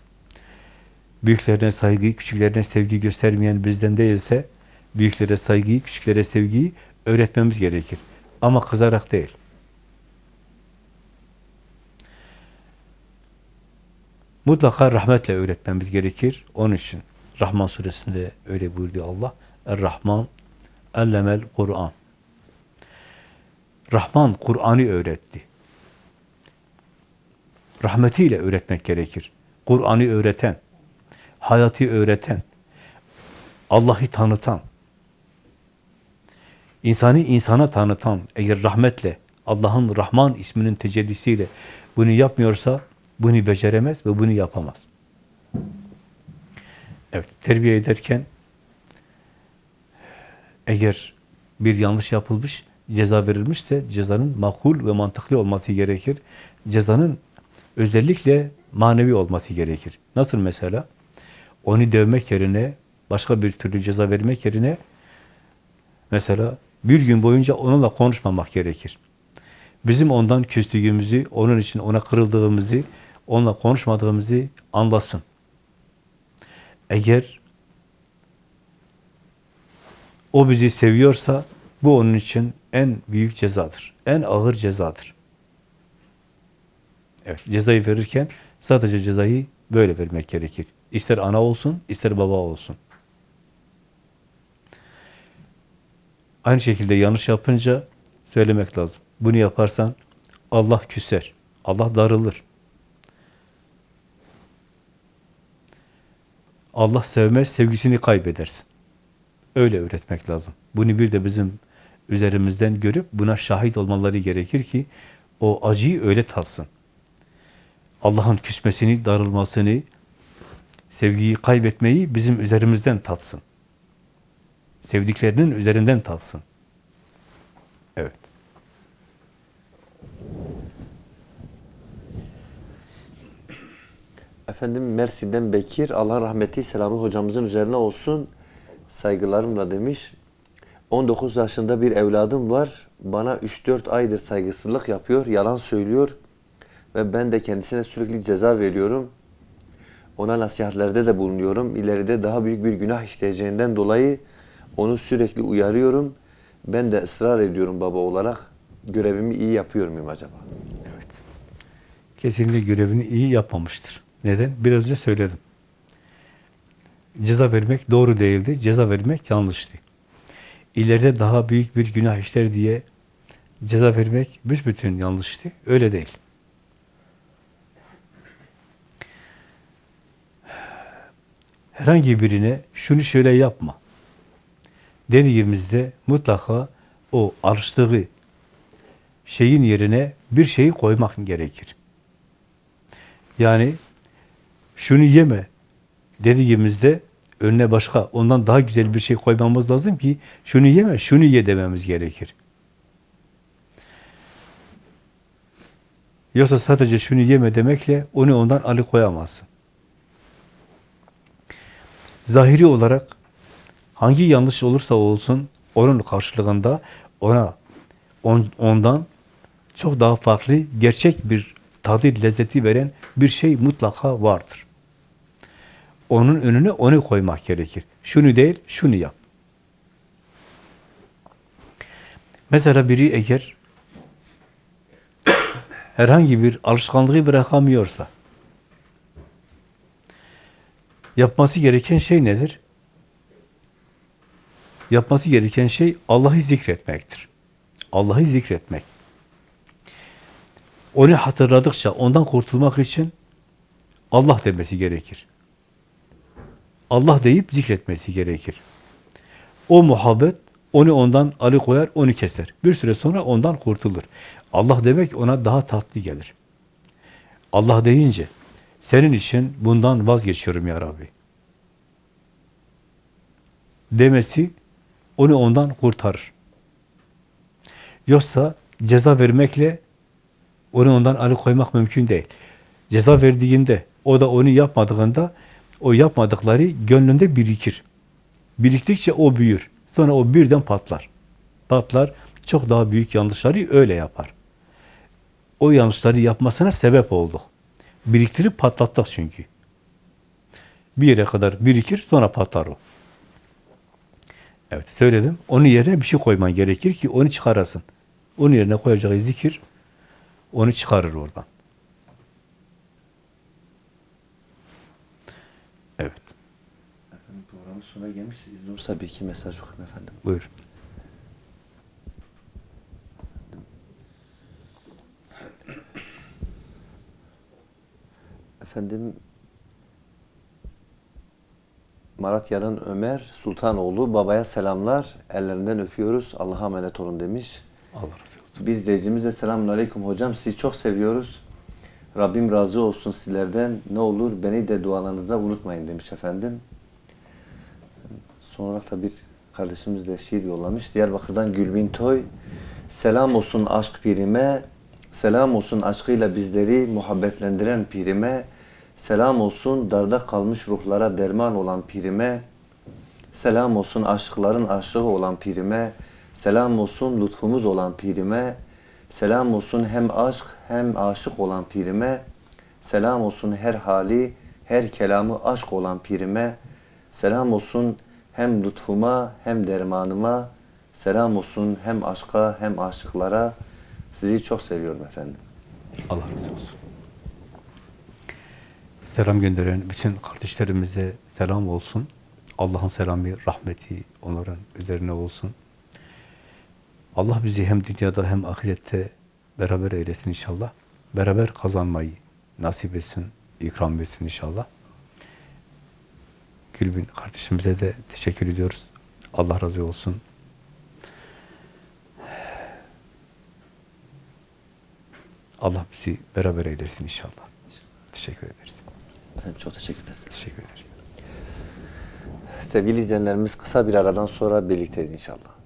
büyüklerine saygı, küçüklerine sevgi göstermeyen bizden değilse büyüklere saygıyı, küçüklere sevgiyi öğretmemiz gerekir. Ama kızarak değil. Mutlaka rahmetle öğretmemiz gerekir. Onun için Rahman suresinde öyle buyurdu Allah. Er-Rahman ellemel Kur'an. Rahman Kur'an'ı öğretti. Rahmetiyle öğretmek gerekir. Kur'an'ı öğreten, hayatı öğreten, Allah'ı tanıtan, insanı insana tanıtan, eğer rahmetle, Allah'ın Rahman isminin tecellisiyle bunu yapmıyorsa, bunu beceremez ve bunu yapamaz. Evet, terbiye ederken eğer bir yanlış yapılmış, ceza verilmişse cezanın makul ve mantıklı olması gerekir. Cezanın özellikle manevi olması gerekir. Nasıl mesela? Onu dövmek yerine, başka bir türlü ceza vermek yerine Mesela bir gün boyunca onunla konuşmamak gerekir. Bizim ondan küstüğümüzü, onun için ona kırıldığımızı, onunla konuşmadığımızı anlasın. Eğer o bizi seviyorsa bu onun için en büyük cezadır. En ağır cezadır. Evet, cezayı verirken sadece cezayı böyle vermek gerekir. İster ana olsun, ister baba olsun. Aynı şekilde yanlış yapınca söylemek lazım. Bunu yaparsan Allah küser, Allah darılır. Allah sevmez, sevgisini kaybedersin. Öyle öğretmek lazım. Bunu bir de bizim üzerimizden görüp buna şahit olmaları gerekir ki o acıyı öyle tatsın. Allah'ın küsmesini, darılmasını, sevgiyi kaybetmeyi bizim üzerimizden tatsın. Sevdiklerinin üzerinden tatsın. Evet. Efendim Mersin'den Bekir, Allah rahmeti selamı hocamızın üzerine olsun. Saygılarımla demiş. 19 yaşında bir evladım var. Bana 3-4 aydır saygısızlık yapıyor, yalan söylüyor. Ve ben de kendisine sürekli ceza veriyorum. Ona nasihatlerde de bulunuyorum. İleride daha büyük bir günah işleyeceğinden dolayı onu sürekli uyarıyorum. Ben de ısrar ediyorum baba olarak. Görevimi iyi yapıyor muyum acaba? Evet. Kesinlikle görevini iyi yapmamıştır. Neden? Biraz önce söyledim. Ceza vermek doğru değildi. Ceza vermek yanlıştı. İleride daha büyük bir günah işler diye ceza vermek büsbütün yanlıştı. Öyle değil. Herhangi birine şunu şöyle yapma dediğimizde mutlaka o alıştığı şeyin yerine bir şeyi koymak gerekir. Yani şunu yeme dediğimizde önüne başka, ondan daha güzel bir şey koymamız lazım ki şunu yeme, şunu ye dememiz gerekir. Yoksa sadece şunu yeme demekle onu ondan alıkoyamazsın. Zahiri olarak hangi yanlış olursa olsun onun karşılığında ona on, ondan çok daha farklı, gerçek bir tadı, lezzeti veren bir şey mutlaka vardır. Onun önüne onu koymak gerekir. Şunu değil, şunu yap. Mesela biri eğer herhangi bir alışkanlığı bırakamıyorsa yapması gereken şey nedir? Yapması gereken şey Allah'ı zikretmektir. Allah'ı zikretmek. Onu hatırladıkça ondan kurtulmak için Allah demesi gerekir. Allah deyip zikretmesi gerekir. O muhabbet onu ondan alıkoyar, onu keser. Bir süre sonra ondan kurtulur. Allah demek ona daha tatlı gelir. Allah deyince senin için bundan vazgeçiyorum ya Rabbi. Demesi onu ondan kurtarır. Yoksa ceza vermekle onu ondan alıkoymak mümkün değil. Ceza verdiğinde, o da onu yapmadığında, o yapmadıkları gönlünde birikir. Biriktikçe o büyür. Sonra o birden patlar. Patlar, çok daha büyük yanlışları öyle yapar. O yanlışları yapmasına sebep olduk. Biriktirip patlattık çünkü. Bir yere kadar birikir, sonra patlar o. Evet, söyledim. Onun yerine bir şey koyman gerekir ki onu çıkarasın. Onun yerine koyacağı zikir, onu çıkarır oradan. Evet, Efendim programın sonuna gelmiş. İzni olursa bir iki mesaj okuyayım efendim. buyur. Efendim Maratya'dan Ömer Sultanoğlu babaya selamlar. Ellerinden öpüyoruz. Allah'a emanet olun demiş. Allah razı olsun. Bir izleyicimiz de selamun aleyküm hocam. Sizi çok seviyoruz. Rabbim razı olsun sizlerden. Ne olur beni de dualarınızda unutmayın demiş efendim. Son olarak da bir kardeşimiz de şiir yollamış. Diyarbakır'dan Gülbin Toy. Selam olsun aşk pirime. Selam olsun aşkıyla bizleri muhabbetlendiren pirime. Selam olsun darda kalmış ruhlara derman olan pirime. Selam olsun aşıkların aşığı olan pirime. Selam olsun lütfumuz olan pirime. Selam olsun hem aşk hem aşık olan pirime. Selam olsun her hali, her kelamı aşk olan pirime. Selam olsun hem lütfuma hem dermanıma. Selam olsun hem aşka hem aşıklara. Sizi çok seviyorum efendim. Allah razı olsun. Selam gönderen bütün kardeşlerimize selam olsun. Allah'ın selamı, rahmeti onların üzerine olsun. Allah bizi hem dünyada hem ahirette beraber eylesin inşallah. Beraber kazanmayı nasip etsin, ikram etsin inşallah. Gülbin kardeşimize de teşekkür ediyoruz. Allah razı olsun. Allah bizi beraber eylesin inşallah. Teşekkür ederiz. Efendim çok teşekkür ederiz. Teşekkür ederiz. Sevgili izleyenlerimiz kısa bir aradan sonra birlikteyiz inşallah.